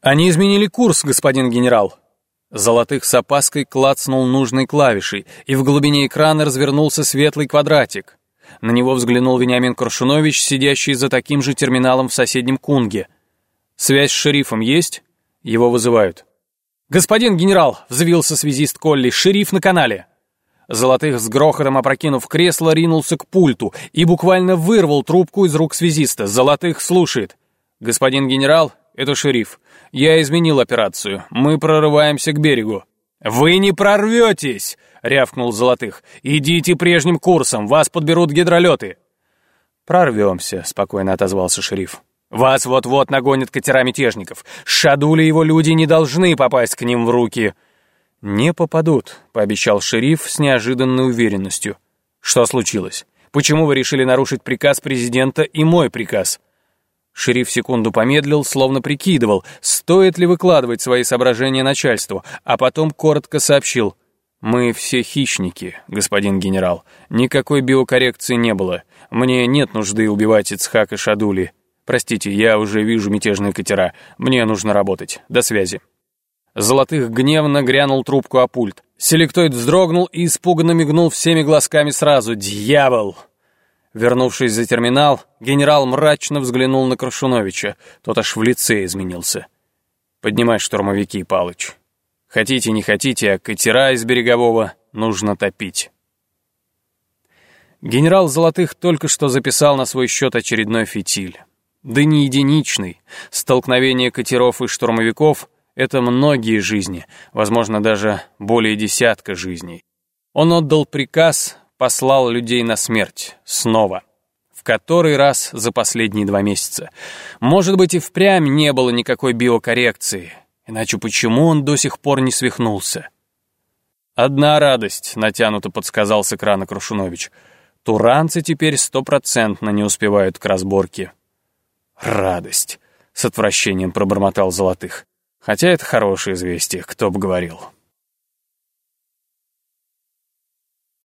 «Они изменили курс, господин генерал!» Золотых с опаской клацнул нужной клавишей, и в глубине экрана развернулся светлый квадратик. На него взглянул Вениамин Крушунович, сидящий за таким же терминалом в соседнем кунге. «Связь с шерифом есть?» Его вызывают. «Господин генерал!» — взвился связист Колли. «Шериф на канале!» Золотых с грохотом опрокинув кресло, ринулся к пульту и буквально вырвал трубку из рук связиста. Золотых слушает. «Господин генерал, это шериф. Я изменил операцию. Мы прорываемся к берегу». «Вы не прорветесь!» — рявкнул Золотых. «Идите прежним курсом, вас подберут гидролеты». «Прорвемся», — спокойно отозвался шериф. «Вас вот-вот нагонят катера мятежников. Шадули его люди не должны попасть к ним в руки». «Не попадут», — пообещал шериф с неожиданной уверенностью. «Что случилось? Почему вы решили нарушить приказ президента и мой приказ?» Шериф секунду помедлил, словно прикидывал, стоит ли выкладывать свои соображения начальству, а потом коротко сообщил. «Мы все хищники, господин генерал. Никакой биокоррекции не было. Мне нет нужды убивать Ицхака Шадули. Простите, я уже вижу мятежные катера. Мне нужно работать. До связи». Золотых гневно грянул трубку о пульт. Селектоид вздрогнул и испуганно мигнул всеми глазками сразу. «Дьявол!» Вернувшись за терминал, генерал мрачно взглянул на Крашуновича. Тот аж в лице изменился. «Поднимай штурмовики, Палыч. Хотите, не хотите, а катера из берегового нужно топить». Генерал Золотых только что записал на свой счет очередной фитиль. Да не единичный. Столкновение катеров и штурмовиков — это многие жизни, возможно, даже более десятка жизней. Он отдал приказ послал людей на смерть. Снова. В который раз за последние два месяца. Может быть, и впрямь не было никакой биокоррекции. Иначе почему он до сих пор не свихнулся? «Одна радость», — натянуто подсказал с экрана Крушунович. «Туранцы теперь стопроцентно не успевают к разборке». «Радость», — с отвращением пробормотал Золотых. «Хотя это хорошее известие, кто бы говорил».